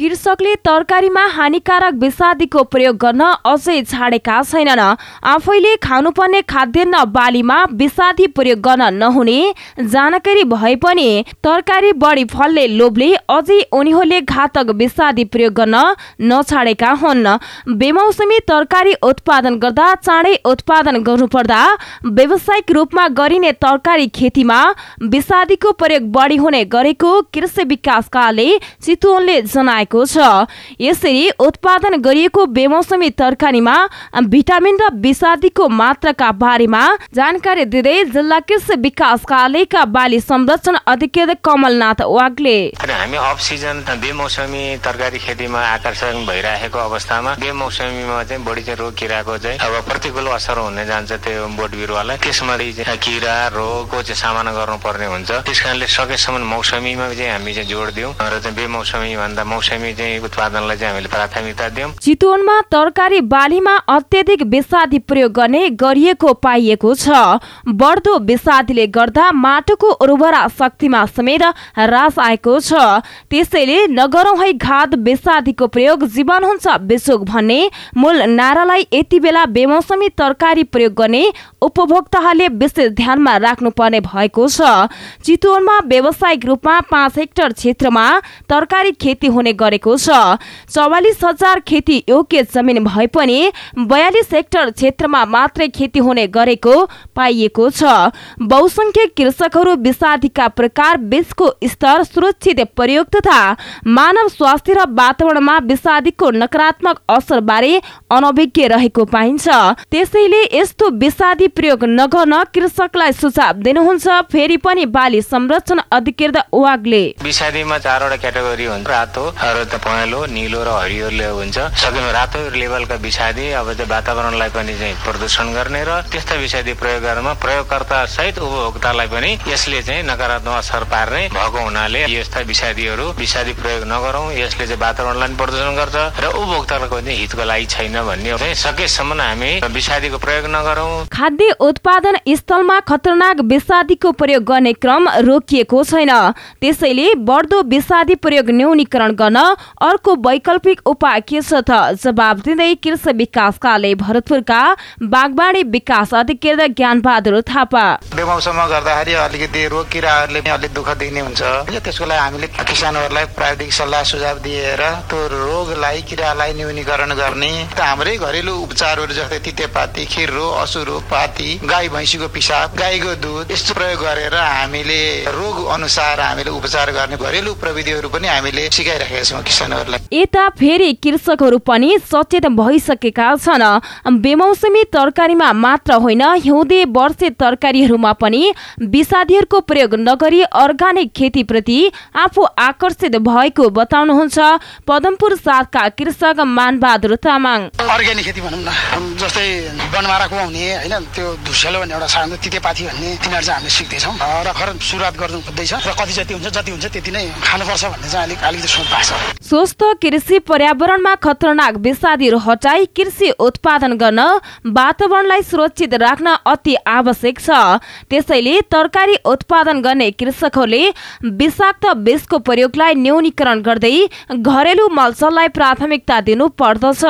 कृषकले तरकारीमा हानिकारक विषादीको प्रयोग गर्न अझै छाडेका छैनन्। आफैले खानुपर्ने खाद्यान्न बालीमा विषादी प्रयोग गर्न नहुने जानकारी भए पनि तरकारी बढी फलले लोभले अझै उनीहरूले घातक विषादी प्रयोग गर्न नछाडेका हुन्। बेमौसमी तरकारी उत्पादन गर्दा चाँडै उत्पादन गर्नुपर्दा व्यावसायिक रूपमा गरिने तरकारी खेतीमा विषादीको प्रयोग बढी हुने गरेको कृषि विकासकाले चितवनले जनाएको भएको छ। यसरी उत्पादन गरिएको बेमौसमी तरकारीमा भिटामिन र विषादीको मात्राका बारेमा जानकारी दिँदै जिल्ला कृषि विकास कार्यालयका बाली संरक्षण अधिकृत कमलनाथ वाग्ले। हामी अफ सिजन बेमौसमी तरकारी खेतीमा आकर्षण भइरहेको अवस्थामा बेमौसमीमा चाहिँ बढी चाहिँ रोग किराको चाहिँ अब प्रतिकूल असर हुने जान्छ त्यो बोट बिरुवालाई। त्यसमा किरा रोगको चाहिँ सामना गर्नुपर्ने हुन्छ। त्यस कारणले सकेसम्म मौसमीमा चाहिँ हामी चाहिँ जोड दिउँ। र चाहिँ बेमौसमी भन्दा मौसमी उत्पादनलाई चाहिँ हामीले प्राथमिकता दियौँ। चितवनमा तरकारी बालीमा अत्यधिक विषादी प्रयोग गर्ने गरिएको पाइएको छ। बढ्दो विषादीले गर्दा माटोको उर्वरा शक्तिमा समेत ह्रास आएको छ। त्यसैले नगरौँ है घात विषादीको प्रयोग जीवन हुन्छ बेसोक भन्ने मूल नारालाई यति बेला बेमौसमी तरकारी प्रयोग गर्ने उपभोक्ताहरूले विशेष ध्यानमा राख्नुपर्ने भएको छ। चितवनमा व्यावसायिक रूपमा पाँच हेक्टर क्षेत्रमा तरकारी खेती हुने गरेको छ। चौवालिस हजार खेती योग्य जमिन भए पनि बयालिस हेक्टर क्षेत्रमा मात्रै खेती हुने गरेको पाइएको छ। बहुसंख्यक कृषकहरू विषादीका प्रकार बीजको स्तर सुरक्षित प्रयोग तथा मानव स्वास्थ्य र वातावरणमा विषादीको नकारात्मक असर बारे अनभिज्ञ रहेको पाइन्छ। त्यसैले यस्तो विषादी प्रयोग नगर्न कृषकलाई सुझाव दिनुहुन्छ। फेरि पनि बाली संरक्षण अधिकृत वागले। विषादीमा चारवटा क्याटेगोरी हुन्छ रातो र पहेँलो निलो र हरियो हुन्छ। सकेमा रातो लेभलका विषादी अब चाहिँ वातावरणलाई पनि चाहिँ प्रदूषण गर्ने र त्यस्ता विषादी प्रयोग गर्नमा प्रयोगकर्ता सहित उपभोक्तालाई पनि यसले चाहिँ नकारात्मक असर पार्ने भएको हुनाले यस्ता विषादीहरू विषादी प्रयोग नगरौँ। यसले चाहिँ वातावरणलाई प्रदूषण गर्छ र उपभोक्ताको पनि हितको लागि छैन भन्ने चाहिँ सकेसम्म हामी विषादीको प्रयोग नगरौँ। खाद्य उत्पादन स्थलमा खतरनाक विषादीको प्रयोग गर्ने क्रम रोकिएको छैन। त्यसैले बढ्दो विषादी प्रयोग न्यूनीकरण गर्न अर्को वैकल्पिक उपाय के छ त? जवाब दिँदै कृषि विकास कार्यालय भरतपुरका बागवानी विकास अधिकृत ज्ञानबहादुर थापा। बेमौसममा गर्दाखेरि अलिकति रोग किराहरूले अलिक दुःख दिने हुन्छ। त्यसको लागि हामीले किसानहरूलाई प्राविधिक सल्लाह सुझाव दिएर त्यो रोगलाई किरालाई न्यूनीकरण गर्ने हाम्रै घरेलु उपचारहरू जस्तै तितेपाती खिर्रो असुरो पाती गाई भैँसीको पिसाब गाईको दुध यस्तो प्रयोग गरेर हामीले रोग अनुसार हामीले उपचार गर्ने घरेलु प्रविधिहरू पनि हामीले सिकाइराखेका किसानहरूलाई यता फेरि कृषकहरू पनि सचेत भइसकेका छन्। बेमौसमी तरकारीमा मात्र होइन हिउँदे वर्षे तरकारीहरूमा पनि विषादीहरूको प्रयोग नगरी अर्ग्यानिक खेतीप्रति आफू आकर्षित भएको बताउनुहुन्छ पदमपुर साथका कृषक मानबहादुर तामाङ। अर्ग्यानिक खेती भनौँ न जस्तै बनमाराको आउने होइन त्यो धुसेलो भन्ने एउटा सानो तितेपाथी भन्ने तिनीहरू चाहिँ हामीले सिक्दैछौँ। र खर सुरुवात गर्नु खोज्दैछ र कति जति हुन्छ जति हुन्छ त्यति नै खानुपर्छ भन्ने चाहिँ अलिक अलिकति सोच भएको छ। स्वस्थ कृषि पर्यावरणमा खतरनाक विषादीहरू हटाई कृषि उत्पादन गर्न वातावरणलाई सुरक्षित राख्न अति आवश्यक छ। त्यसैले तरकारी उत्पादन गर्ने कृषकहरूले विषाक्त विषको प्रयोगलाई न्यूनीकरण गर्दै घरेलु मलजललाई प्राथमिकता दिनु पर्दछ